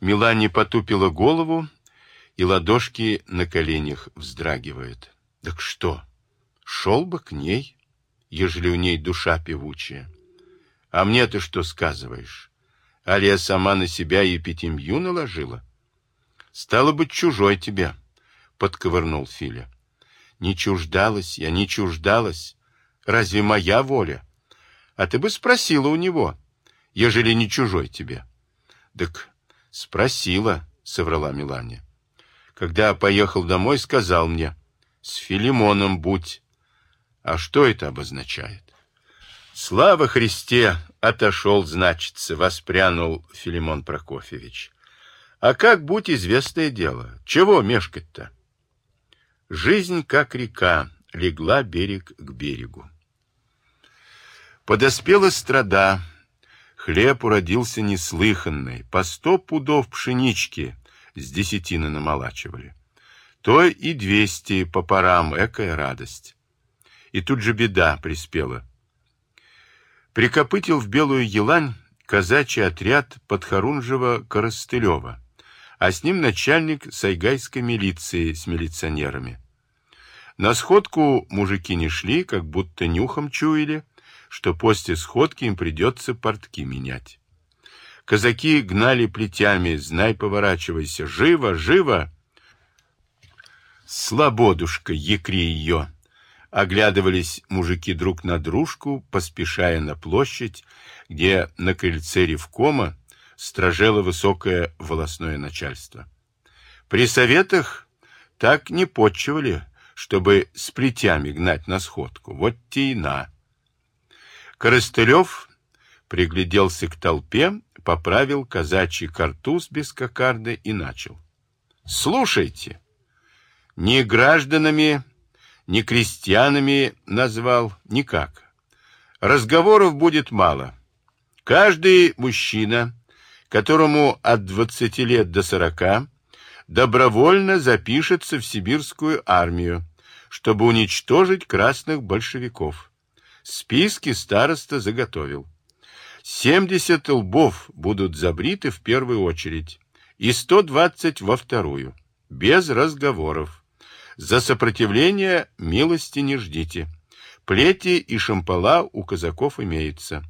Милане потупила голову, и ладошки на коленях вздрагивают. Так что, шел бы к ней, ежели у ней душа певучая. А мне ты что сказываешь? Алия сама на себя епитемью наложила? Стало быть, чужой тебя, подковырнул Филя. Не чуждалась я, не чуждалась. Разве моя воля? А ты бы спросила у него, ежели не чужой тебе. Так спросила, соврала Милане. Когда поехал домой, сказал мне, с Филимоном будь. А что это обозначает? Слава Христе! Отошел, значится, воспрянул Филимон Прокофьевич. А как будь известное дело? Чего мешкать-то? Жизнь, как река, легла берег к берегу. Подоспела страда, хлеб уродился неслыханный, по сто пудов пшенички с десятины намолачивали. То и двести по парам, экая радость. И тут же беда приспела. Прикопытил в Белую Елань казачий отряд Подхорунжева-Коростылева, а с ним начальник сайгайской милиции с милиционерами. На сходку мужики не шли, как будто нюхом чуяли, что после сходки им придется портки менять. Казаки гнали плетями, знай, поворачивайся, живо, живо! Слободушка, якри ее! Оглядывались мужики друг на дружку, поспешая на площадь, где на крыльце ревкома стражело высокое волосное начальство. При советах так не почивали, чтобы с плетями гнать на сходку. Вот те и на. Коростылев пригляделся к толпе, поправил казачий картуз без кокарды и начал. «Слушайте, ни гражданами, ни крестьянами назвал никак. Разговоров будет мало. Каждый мужчина, которому от 20 лет до 40, добровольно запишется в сибирскую армию, чтобы уничтожить красных большевиков. Списки староста заготовил. 70 лбов будут забриты в первую очередь и 120 во вторую, без разговоров. За сопротивление милости не ждите. Плети и шампала у казаков имеются.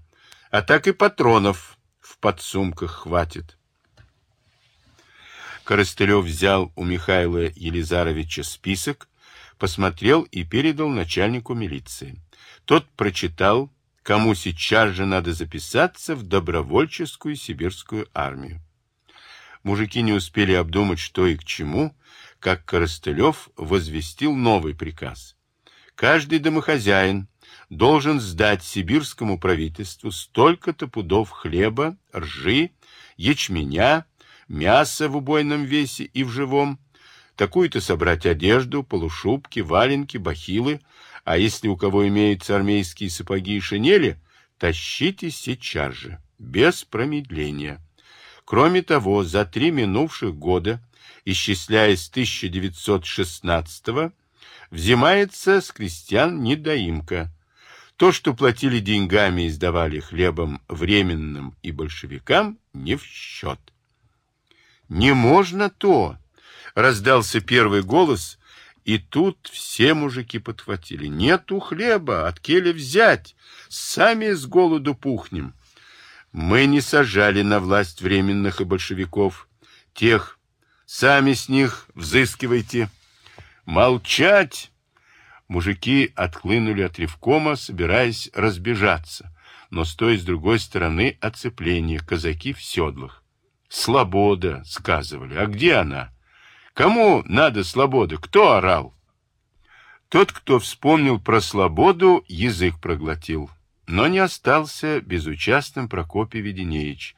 А так и патронов в подсумках хватит. Коростылев взял у Михаила Елизаровича список, посмотрел и передал начальнику милиции. Тот прочитал, кому сейчас же надо записаться в добровольческую сибирскую армию. Мужики не успели обдумать, что и к чему, как Коростылев возвестил новый приказ. Каждый домохозяин должен сдать сибирскому правительству столько-то пудов хлеба, ржи, ячменя, мяса в убойном весе и в живом, такую-то собрать одежду, полушубки, валенки, бахилы, а если у кого имеются армейские сапоги и шинели, тащите сейчас же, без промедления. Кроме того, за три минувших года, исчисляя с 1916 взимается с крестьян недоимка. То, что платили деньгами и сдавали хлебом временным и большевикам, не в счет. «Не можно то!» — раздался первый голос, и тут все мужики подхватили. Нету хлеба, от келя взять, сами с голоду пухнем. Мы не сажали на власть временных и большевиков. Тех, сами с них взыскивайте. Молчать! Мужики отхлынули от ревкома, собираясь разбежаться, но с той и с другой стороны оцепление, казаки в седлах. «Слобода!» — сказывали. «А где она?» Кому надо свобода? Кто орал? Тот, кто вспомнил про свободу, язык проглотил. Но не остался безучастным Прокопий Веденеевич.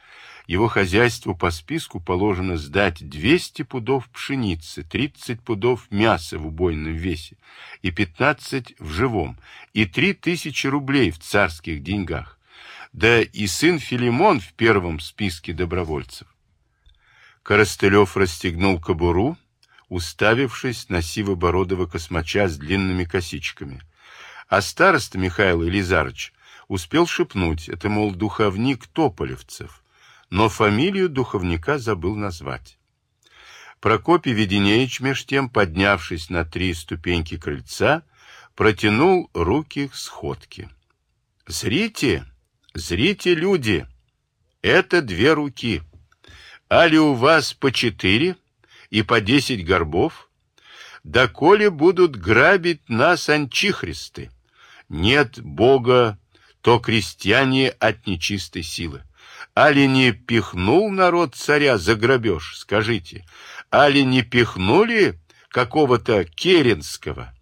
Его хозяйству по списку положено сдать 200 пудов пшеницы, 30 пудов мяса в убойном весе и 15 в живом, и 3000 рублей в царских деньгах. Да и сын Филимон в первом списке добровольцев. Коростылев расстегнул кобуру, уставившись на сиво-бородого космача с длинными косичками. А староста Михаил Елизарыч успел шепнуть, это, мол, духовник тополевцев. но фамилию духовника забыл назвать. Прокопий Веденеевич, меж тем, поднявшись на три ступеньки крыльца, протянул руки к сходке. «Зрите, зрите, люди, это две руки. Али у вас по четыре и по десять горбов? Да коли будут грабить нас анчихристы? Нет Бога, то крестьяне от нечистой силы. Али не пихнул народ царя за грабеж, скажите? Али не пихнули какого-то Керенского?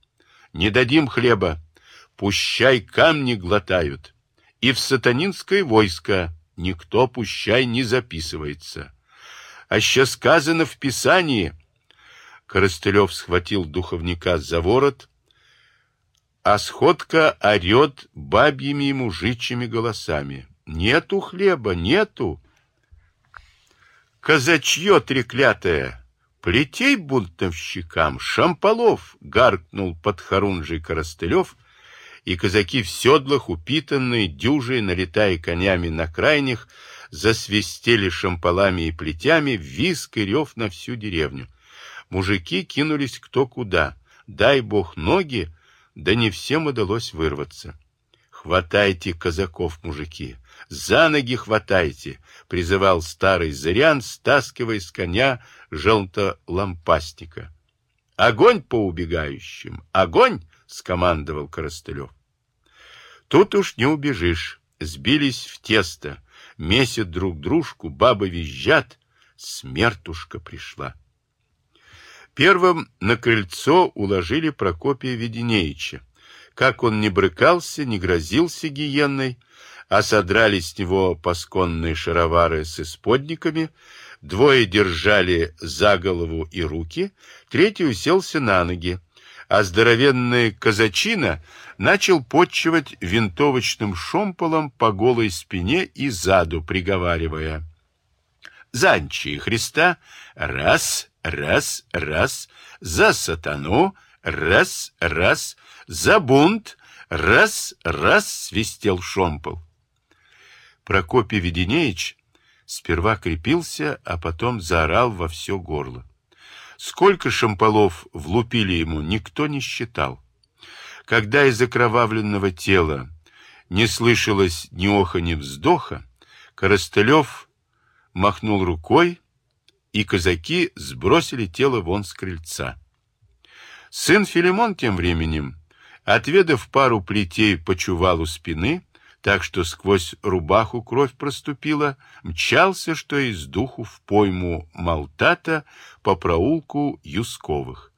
Не дадим хлеба, пущай камни глотают. И в сатанинское войско никто пущай не записывается. А еще сказано в Писании. Коростылев схватил духовника за ворот, а сходка орет бабьими и мужичьими голосами. Нету хлеба, нету. Казачье треклятое, плетей бунтовщикам, шамполов, гаркнул под хорунжий Коростылев, и казаки в седлах, упитанные, дюжей, налетая конями на крайних, засвистели шамполами и плетями, виск и рев на всю деревню. Мужики кинулись кто куда. Дай бог ноги, да не всем удалось вырваться. «Хватайте казаков, мужики! За ноги хватайте!» — призывал старый зырян, стаскивая с коня желто-лампастика. «Огонь по убегающим! Огонь!» — скомандовал Коростылев. «Тут уж не убежишь. Сбились в тесто, месят друг дружку, бабы визжат. Смертушка пришла». Первым на крыльцо уложили Прокопия Веденеича. Как он не брыкался, не грозился гиенной, а содрали с него пасконные шаровары с исподниками, двое держали за голову и руки, третий уселся на ноги, а здоровенный казачина начал подчивать винтовочным шомполом по голой спине и заду, приговаривая «За Христа! Раз, раз, раз, за сатану, раз, раз, за бунт, раз, раз, свистел шомпол. Прокопий Веденеич сперва крепился, а потом заорал во все горло. Сколько шамполов влупили ему, никто не считал. Когда из окровавленного тела не слышалось ни оха, ни вздоха, Коростылев махнул рукой, и казаки сбросили тело вон с крыльца. Сын Филимон тем временем, отведав пару плетей по чувалу спины, так что сквозь рубаху кровь проступила, мчался, что из духу в пойму Малтата по проулку Юсковых.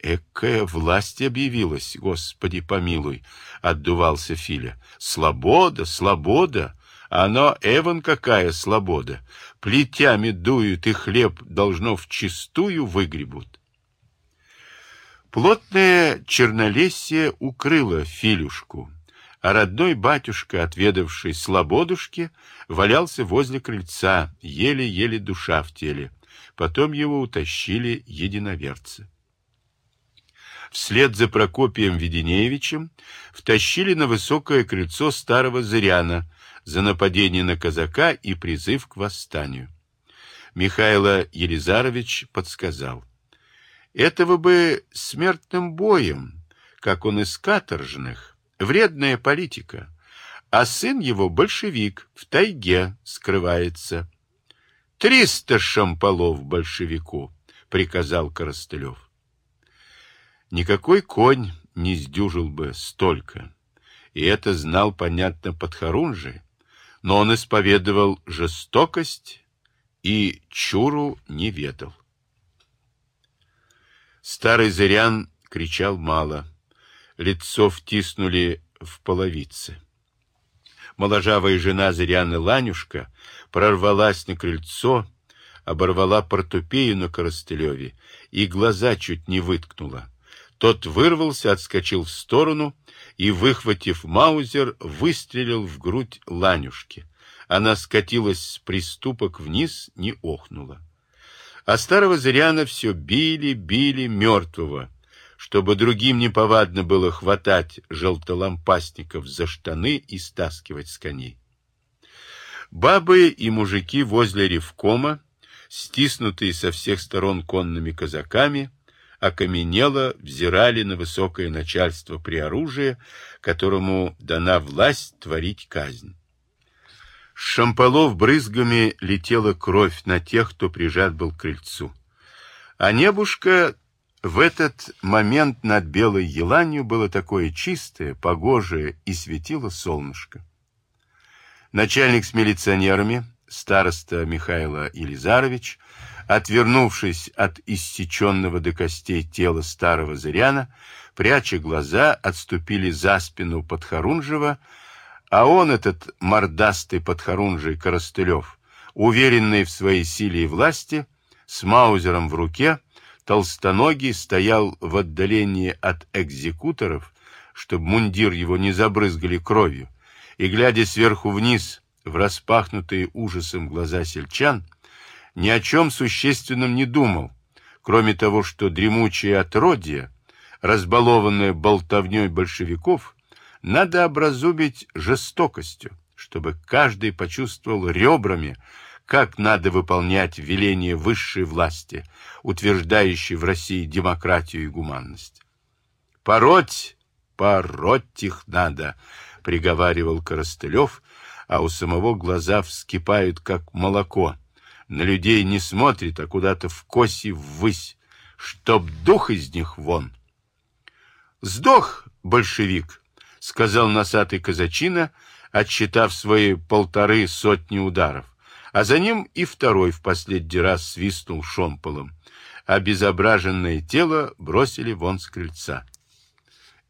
«Экая власть объявилась, Господи помилуй!» — отдувался Филя. «Слобода, слобода! Оно, Эван, какая слобода! Плетями дуют, и хлеб, должно, в чистую выгребут. Плотное чернолесье укрыло Филюшку, а родной батюшка, отведавший слободушки, валялся возле крыльца, еле-еле душа в теле. Потом его утащили единоверцы. Вслед за Прокопием Веденеевичем втащили на высокое крыльцо старого Зыряна, за нападение на казака и призыв к восстанию. Михайло Елизарович подсказал. Этого бы смертным боем, как он из каторжных, вредная политика, а сын его большевик, в тайге скрывается. «Триста шамполов большевику!» — приказал Коростылев. Никакой конь не сдюжил бы столько, и это знал, понятно, Подхорунжий, но он исповедовал жестокость и чуру не ведал. Старый зырян кричал мало, лицо втиснули в половицы. Моложавая жена зыряны Ланюшка прорвалась на крыльцо, оборвала портупею на Коростылеве и глаза чуть не выткнула. Тот вырвался, отскочил в сторону и, выхватив маузер, выстрелил в грудь Ланюшки. Она скатилась с приступок вниз, не охнула. А старого зыряна все били, били мертвого, чтобы другим неповадно было хватать желтолампастников за штаны и стаскивать с коней. Бабы и мужики возле ревкома, стиснутые со всех сторон конными казаками, окаменело взирали на высокое начальство при оружии, которому дана власть творить казнь. С шамполов брызгами летела кровь на тех, кто прижат был к крыльцу. А небушка в этот момент над белой еланью было такое чистое, погожее и светило солнышко. Начальник с милиционерами, староста Михаила Елизарович, отвернувшись от иссеченного до костей тела старого зыряна, пряча глаза, отступили за спину Подхорунжева, а он, этот мордастый Подхорунжий Коростылев, уверенный в своей силе и власти, с маузером в руке, толстоногий стоял в отдалении от экзекуторов, чтобы мундир его не забрызгали кровью, и, глядя сверху вниз в распахнутые ужасом глаза сельчан, ни о чем существенном не думал, кроме того, что дремучее отродье, разбалованное болтовней большевиков, надо образумить жестокостью, чтобы каждый почувствовал ребрами, как надо выполнять веление высшей власти, утверждающей в России демократию и гуманность. «Пороть, пороть их надо», — приговаривал Коростылев, а у самого глаза вскипают, как молоко. На людей не смотрит, а куда-то в коси ввысь, чтоб дух из них вон. «Сдох, большевик», — сказал носатый казачина, отсчитав свои полторы сотни ударов а за ним и второй в последний раз свистнул шомполом. Обезображенное тело бросили вон с крыльца.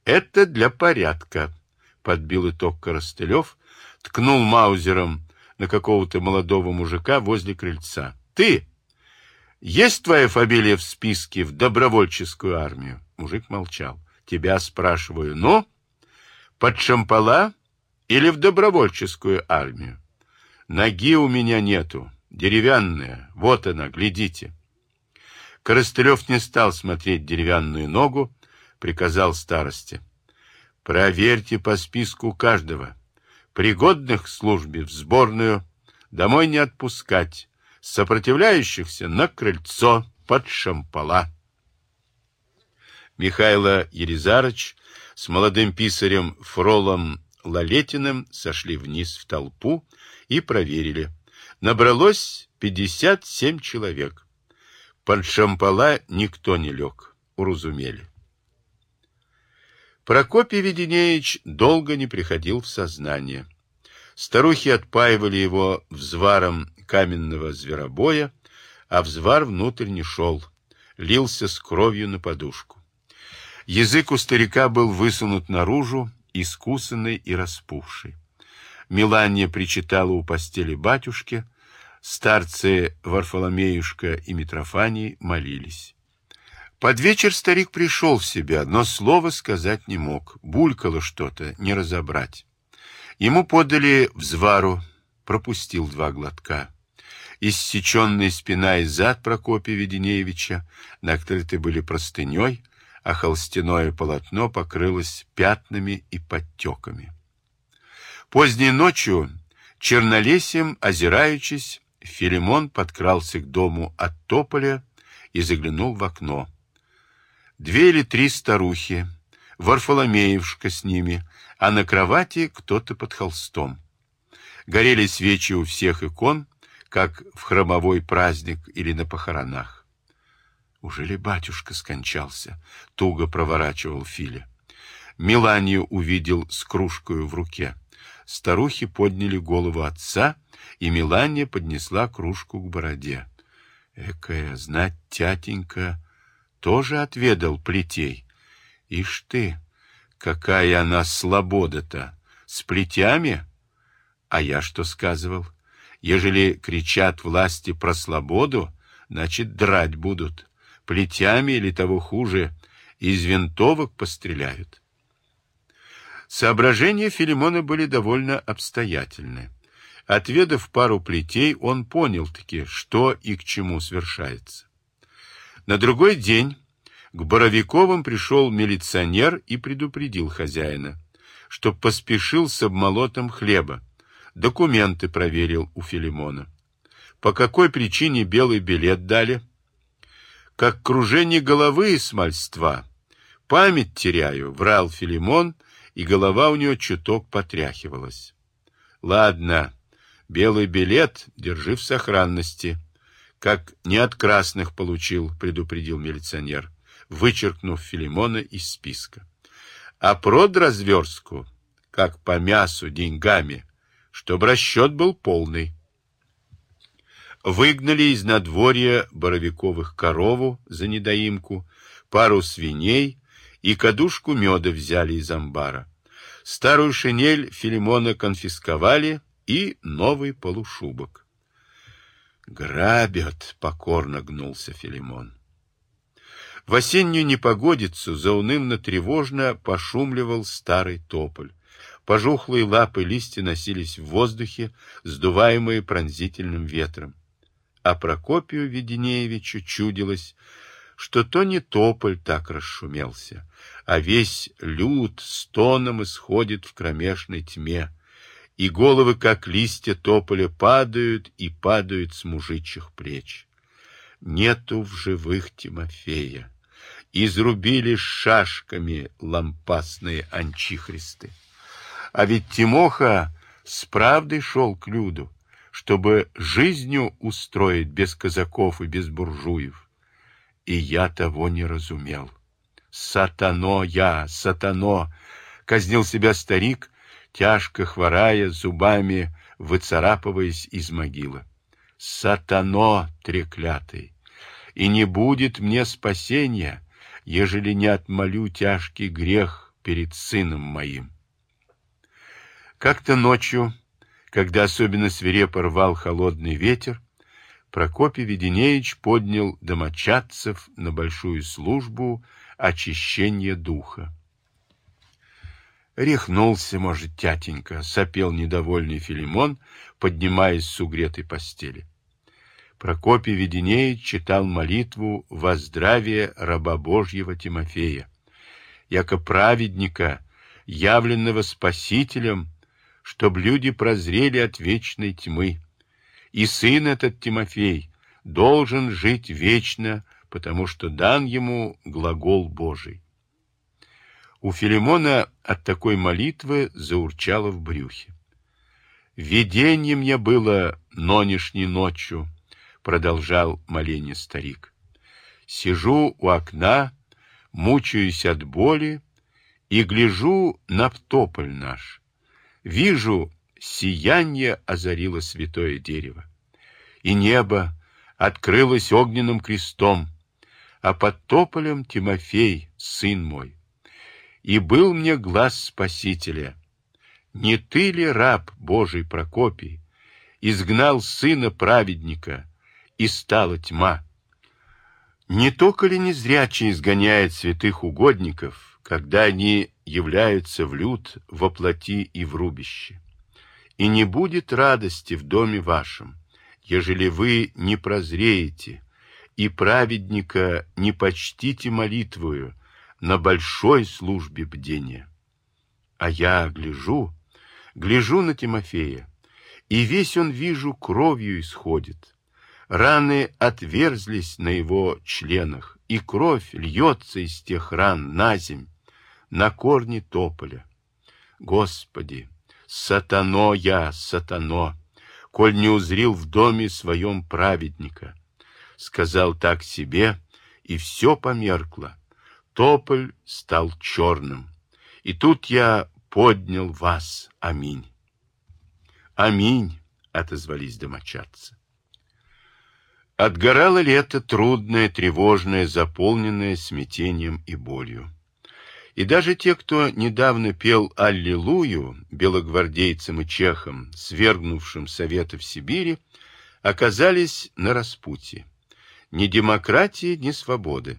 «Это для порядка», — подбил итог Коростылев, ткнул маузером на какого-то молодого мужика возле крыльца. «Ты! Есть твоя фамилия в списке в добровольческую армию?» Мужик молчал. «Тебя спрашиваю. Ну, под шампала или в добровольческую армию?» Ноги у меня нету, деревянная, вот она, глядите. Коростылев не стал смотреть деревянную ногу, приказал старости. Проверьте по списку каждого. Пригодных к службе в сборную, домой не отпускать, сопротивляющихся на крыльцо под шампала. Михайло Елизарыч с молодым писарем Фролом Лалетиным сошли вниз в толпу и проверили. Набралось 57 человек. Под шампала никто не лег, уразумели. Прокопий Веденеевич долго не приходил в сознание. Старухи отпаивали его взваром каменного зверобоя, а взвар внутрь не шел, лился с кровью на подушку. Язык у старика был высунут наружу, искусанный и распухший. Милания причитала у постели батюшки, старцы Варфоломеюшка и Митрофаний молились. Под вечер старик пришел в себя, но слова сказать не мог, булькало что-то, не разобрать. Ему подали взвару, пропустил два глотка. Иссеченная спина и зад Прокопия Веденеевича накрыты были простыней, а холстяное полотно покрылось пятнами и подтеками. Поздней ночью, чернолесьем озираючись, Филимон подкрался к дому от тополя и заглянул в окно. Две или три старухи, Варфоломеевшка с ними, а на кровати кто-то под холстом. Горели свечи у всех икон, как в хромовой праздник или на похоронах. Уже ли батюшка скончался? Туго проворачивал Филя. Миланию увидел с кружкой в руке. Старухи подняли голову отца, и Милания поднесла кружку к бороде. Экая, знать, тятенька, тоже отведал плетей. Ишь ты, какая она слобода-то! С плетями? А я что сказывал? Ежели кричат власти про слободу, значит, драть будут плетями или того хуже, из винтовок постреляют. Соображения Филимона были довольно обстоятельны. Отведав пару плетей, он понял-таки, что и к чему свершается. На другой день к Боровиковым пришел милиционер и предупредил хозяина, чтоб поспешил с обмолотом хлеба, Документы проверил у Филимона. По какой причине белый билет дали? Как кружение головы и смольства. Память теряю, врал Филимон, и голова у него чуток потряхивалась. Ладно, белый билет держи в сохранности. Как не от красных получил, предупредил милиционер, вычеркнув Филимона из списка. А прод разверстку, как по мясу деньгами, чтобы расчет был полный. Выгнали из надворья Боровиковых корову за недоимку, пару свиней и кадушку меда взяли из амбара. Старую шинель Филимона конфисковали и новый полушубок. «Грабят!» — покорно гнулся Филимон. В осеннюю непогодицу заунывно-тревожно пошумливал старый тополь. Пожухлые лапы листья носились в воздухе, сдуваемые пронзительным ветром. А Прокопию Веденеевичу чудилось, что то не тополь так расшумелся, а весь люд стоном исходит в кромешной тьме, и головы, как листья тополя, падают и падают с мужичьих плеч. Нету в живых Тимофея изрубили шашками лампасные анчихристы. А ведь Тимоха с правдой шел к Люду, чтобы жизнью устроить без казаков и без буржуев. И я того не разумел. Сатано я, сатано! Казнил себя старик, тяжко хворая, зубами выцарапываясь из могилы. Сатано треклятый! И не будет мне спасения, ежели не отмолю тяжкий грех перед сыном моим. Как-то ночью, когда особенно свирепо рвал холодный ветер, Прокопий Веденеевич поднял домочадцев на большую службу очищения духа. Рехнулся, может, тятенька, сопел недовольный Филимон, поднимаясь с угретой постели. Прокопий Веденеевич читал молитву во здравие раба Божьего Тимофея, яко праведника, явленного Спасителем, чтоб люди прозрели от вечной тьмы. И сын этот Тимофей должен жить вечно, потому что дан ему глагол Божий. У Филимона от такой молитвы заурчало в брюхе. Видение мне было нонешней ночью, продолжал моление старик. Сижу у окна, мучаюсь от боли и гляжу на тополь наш. Вижу, сияние озарило святое дерево, и небо открылось огненным крестом, а под тополем Тимофей, сын мой. И был мне глаз Спасителя. Не ты ли, раб Божий Прокопий, изгнал сына праведника, и стала тьма. Не только ли незрячий изгоняет святых угодников, когда они являются в люд, во плоти и в рубище? И не будет радости в доме вашем, ежели вы не прозреете, и праведника не почтите молитвою на большой службе бдения. А я гляжу, гляжу на Тимофея, и весь он, вижу, кровью исходит, Раны отверзлись на его членах, и кровь льется из тех ран на земь, на корни тополя. Господи, сатано я, сатано, коль не узрил в доме своем праведника. Сказал так себе, и все померкло. Тополь стал черным. И тут я поднял вас. Аминь. Аминь, отозвались домочадцы. Отгорало лето трудное, тревожное, заполненное смятением и болью. И даже те, кто недавно пел «Аллилуйю» белогвардейцам и чехам, свергнувшим Советы в Сибири, оказались на распутье. Ни демократии, ни свободы.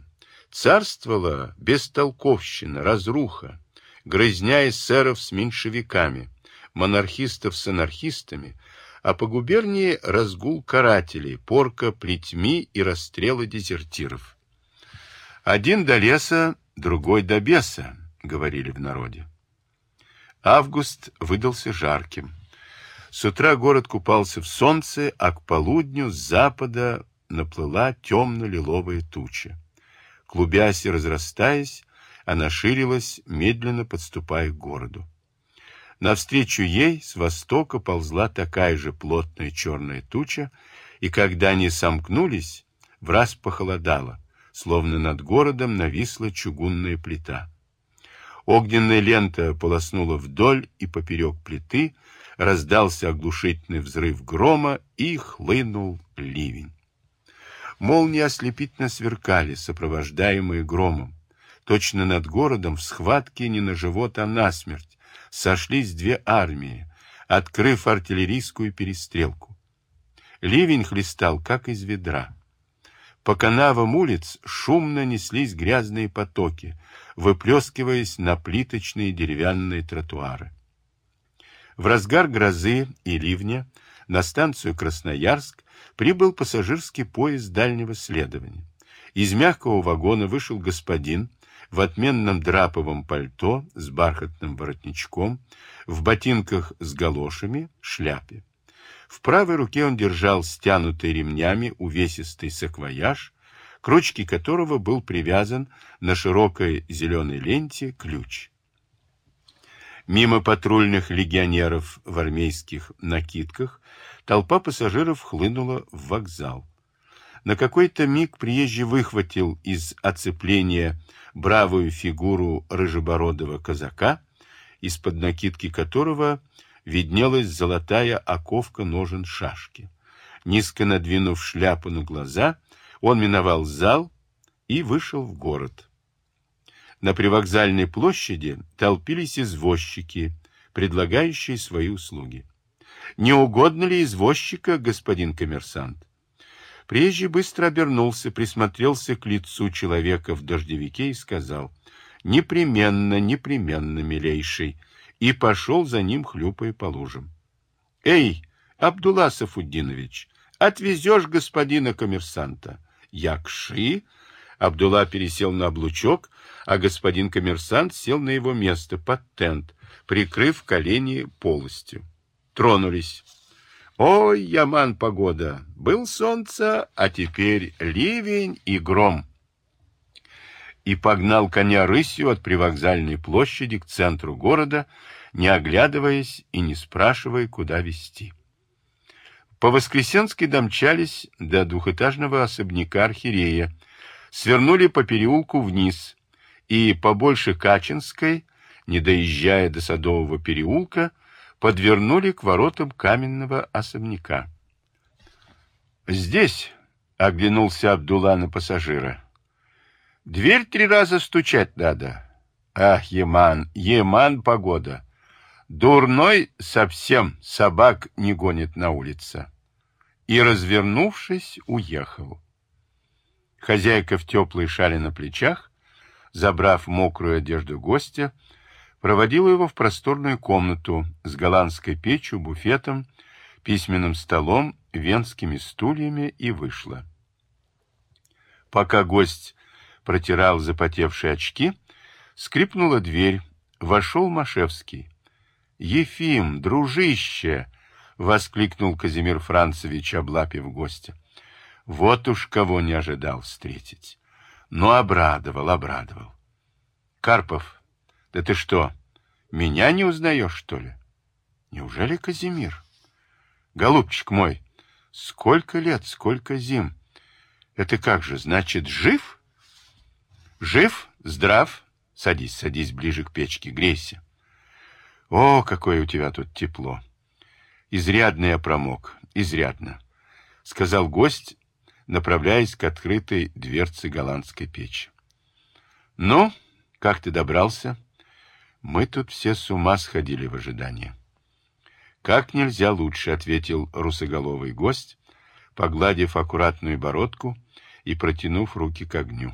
Царствовала бестолковщина, разруха, грызня эсеров с меньшевиками, монархистов с анархистами, а по губернии разгул карателей, порка плетьми и расстрелы дезертиров. Один до леса, другой до беса, говорили в народе. Август выдался жарким. С утра город купался в солнце, а к полудню с запада наплыла темно-лиловая туча. Клубясь и разрастаясь, она ширилась, медленно подступая к городу. Навстречу ей с востока ползла такая же плотная черная туча, и когда они сомкнулись, враз похолодало, словно над городом нависла чугунная плита. Огненная лента полоснула вдоль и поперек плиты, раздался оглушительный взрыв грома и хлынул ливень. Молнии ослепительно сверкали, сопровождаемые громом. Точно над городом в схватке не на живот, а на смерть сошлись две армии, открыв артиллерийскую перестрелку. Ливень хлестал, как из ведра. По канавам улиц шумно неслись грязные потоки, выплескиваясь на плиточные деревянные тротуары. В разгар грозы и ливня на станцию Красноярск прибыл пассажирский поезд дальнего следования. Из мягкого вагона вышел господин в отменном драповом пальто с бархатным воротничком, в ботинках с галошами, шляпе. В правой руке он держал стянутый ремнями увесистый саквояж, к ручке которого был привязан на широкой зеленой ленте ключ. Мимо патрульных легионеров в армейских накидках толпа пассажиров хлынула в вокзал. На какой-то миг приезжий выхватил из оцепления бравую фигуру рыжебородого казака, из-под накидки которого виднелась золотая оковка ножен шашки. Низко надвинув шляпу на глаза, он миновал зал и вышел в город. На привокзальной площади толпились извозчики, предлагающие свои услуги. Не угодно ли извозчика, господин коммерсант? Приезжий быстро обернулся, присмотрелся к лицу человека в дождевике и сказал «Непременно, непременно, милейший», и пошел за ним, хлюпая по лужам. «Эй, Абдулла Сафуддинович, отвезешь господина коммерсанта?» «Якши?» Абдулла пересел на облучок, а господин коммерсант сел на его место под тент, прикрыв колени полостью. Тронулись. Ой, яман погода! Был солнце, а теперь ливень и гром. И погнал коня рысью от привокзальной площади к центру города, не оглядываясь и не спрашивая, куда везти. По Воскресенской домчались до двухэтажного особняка архиерея, свернули по переулку вниз и по Больше Качинской, не доезжая до Садового переулка, подвернули к воротам каменного особняка. «Здесь», — оглянулся Абдулла на пассажира, — «дверь три раза стучать надо. Ах, Еман, Еман погода! Дурной совсем собак не гонит на улице». И, развернувшись, уехал. Хозяйка в теплой шале на плечах, забрав мокрую одежду гостя, проводила его в просторную комнату с голландской печью, буфетом, письменным столом, венскими стульями и вышла. Пока гость протирал запотевшие очки, скрипнула дверь, вошел Машевский. «Ефим, дружище!» — воскликнул Казимир Францевич, облапив гостя. Вот уж кого не ожидал встретить. Но обрадовал, обрадовал. «Карпов, да ты что, меня не узнаешь, что ли? Неужели Казимир? Голубчик мой, сколько лет, сколько зим. Это как же, значит, жив? Жив, здрав. Садись, садись ближе к печке, грейся. О, какое у тебя тут тепло. Изрядно я промок, изрядно, сказал гость, направляясь к открытой дверце голландской печи. Ну, как ты добрался? — мы тут все с ума сходили в ожидании. Как нельзя лучше, ответил русоголовый гость, погладив аккуратную бородку и протянув руки к огню.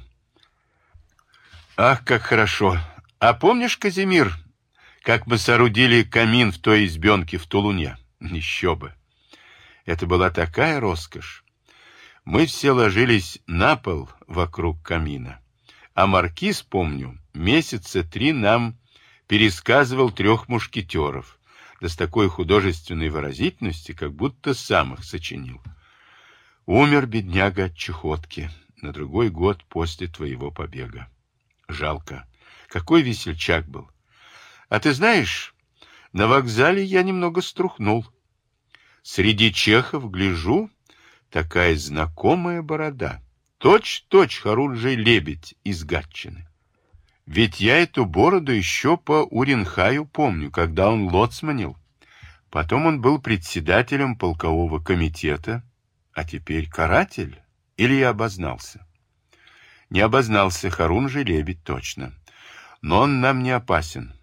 Ах, как хорошо! А помнишь, Казимир, как мы соорудили камин в той избенке в Тулуне? Еще бы! Это была такая роскошь. Мы все ложились на пол вокруг камина. А маркиз, помню, месяца три нам пересказывал трех мушкетеров, да с такой художественной выразительностью, как будто сам их сочинил. Умер бедняга от чехотки на другой год после твоего побега. Жалко. Какой весельчак был. А ты знаешь, на вокзале я немного струхнул. Среди чехов гляжу, такая знакомая борода. Точь-точь Харунжий лебедь из Гатчины. Ведь я эту бороду еще по Уренхаю помню, когда он лоцманил. Потом он был председателем полкового комитета, а теперь каратель. Или я обознался? Не обознался Харунжий лебедь точно. Но он нам не опасен.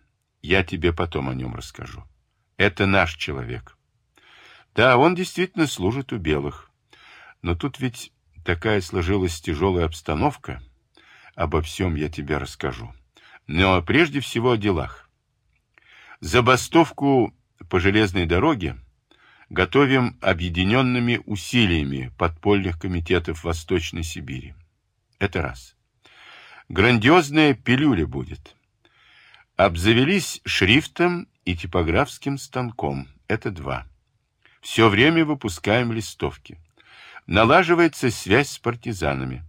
Я тебе потом о нем расскажу. Это наш человек. Да, он действительно служит у белых. Но тут ведь такая сложилась тяжелая обстановка. Обо всем я тебе расскажу. Но прежде всего о делах. Забастовку по железной дороге готовим объединенными усилиями подпольных комитетов Восточной Сибири. Это раз. Грандиозная пилюля будет. Обзавелись шрифтом и типографским станком. Это два. Все время выпускаем листовки. Налаживается связь с партизанами.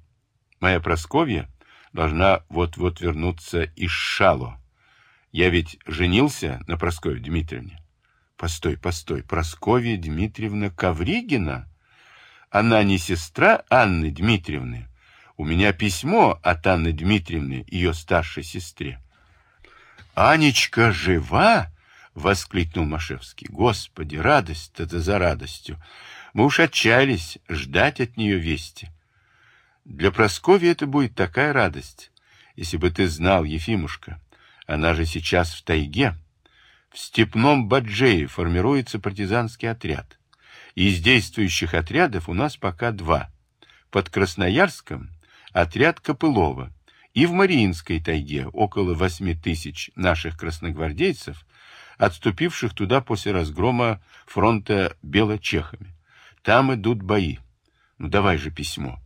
Моя Просковья должна вот-вот вернуться из Шало. Я ведь женился на Прасковье Дмитриевне. Постой, постой, Прасковья Дмитриевна Ковригина? Она не сестра Анны Дмитриевны. У меня письмо от Анны Дмитриевны, ее старшей сестре. Анечка жива? воскликнул Машевский. Господи, радость-то за радостью. Мы уж отчаялись ждать от нее вести. Для Прасковьи это будет такая радость. Если бы ты знал, Ефимушка, она же сейчас в тайге. В степном Баджее формируется партизанский отряд. Из действующих отрядов у нас пока два. Под Красноярском отряд Копылова и в Мариинской тайге около восьми тысяч наших красногвардейцев, отступивших туда после разгрома фронта белочехами. Там идут бои. Ну давай же письмо.